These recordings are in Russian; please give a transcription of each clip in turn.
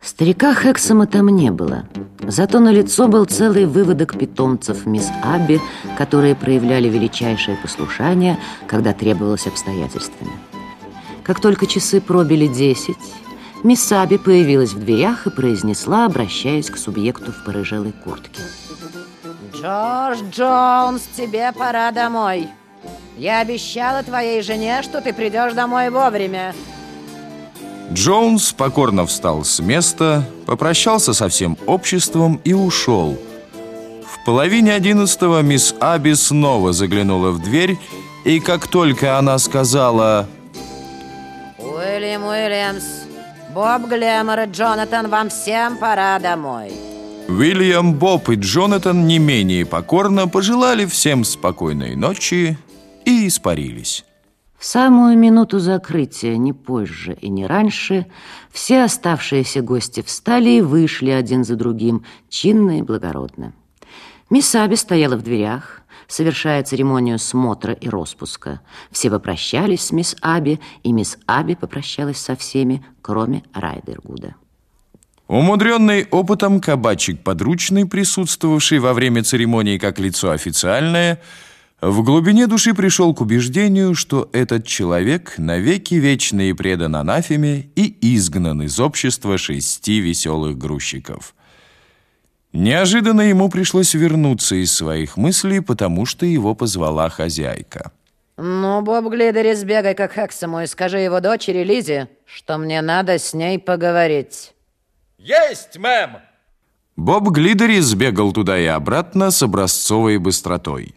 Старика Хексома там не было. Зато на лицо был целый выводок питомцев мисс Абби, которые проявляли величайшее послушание, когда требовалось обстоятельствами. Как только часы пробили десять, мисс Абби появилась в дверях и произнесла, обращаясь к субъекту в порыжелой куртке. Джордж Джонс, тебе пора домой. Я обещала твоей жене, что ты придешь домой вовремя. Джонс покорно встал с места, попрощался со всем обществом и ушел. В половине одиннадцатого мисс Аби снова заглянула в дверь, и как только она сказала Уильям Уильямс, Боб Глэмор и Джонатан, вам всем пора домой. Уильям, Боб и Джонатан не менее покорно пожелали всем спокойной ночи и испарились. В самую минуту закрытия, не позже и не раньше, все оставшиеся гости встали и вышли один за другим, чинно и благородно. Мисс Аби стояла в дверях, совершая церемонию смотра и распуска. Все попрощались с мисс Аби, и мисс Аби попрощалась со всеми, кроме Райдергуда. Умудренный опытом кабачик подручный, присутствовавший во время церемонии как лицо официальное, в глубине души пришел к убеждению, что этот человек навеки вечный предан анафеме и изгнан из общества шести веселых грузчиков. Неожиданно ему пришлось вернуться из своих мыслей, потому что его позвала хозяйка. Ну, Боб Глидери, сбегай к Хексому и скажи его дочери Лизе, что мне надо с ней поговорить. Есть, мэм! Боб Глидери сбегал туда и обратно с образцовой быстротой.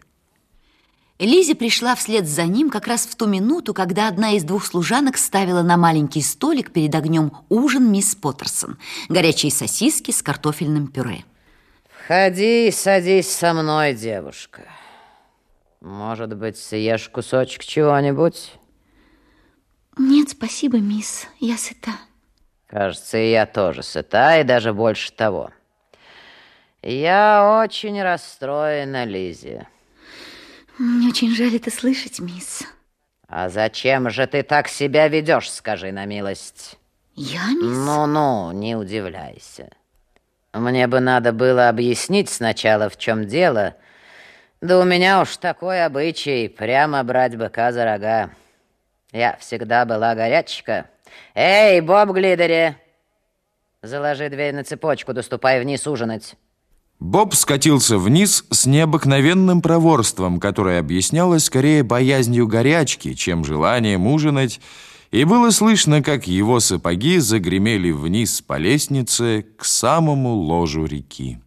Лизи пришла вслед за ним как раз в ту минуту, когда одна из двух служанок ставила на маленький столик перед огнем ужин мисс Поттерсон. Горячие сосиски с картофельным пюре. Входи и садись со мной, девушка. Может быть, съешь кусочек чего-нибудь? Нет, спасибо, мисс, я сыта. Кажется, и я тоже сыта, и даже больше того. Я очень расстроена, Лизи. Мне очень жаль это слышать, мисс. А зачем же ты так себя ведешь, скажи на милость? Я, мисс? Ну-ну, не удивляйся. Мне бы надо было объяснить сначала, в чем дело. Да у меня уж такой обычай прямо брать быка за рога. Я всегда была горячка. Эй, Боб Глидери! Заложи дверь на цепочку, доступай вниз ужинать. Боб скатился вниз с необыкновенным проворством, которое объяснялось скорее боязнью горячки, чем желанием ужинать, и было слышно, как его сапоги загремели вниз по лестнице к самому ложу реки.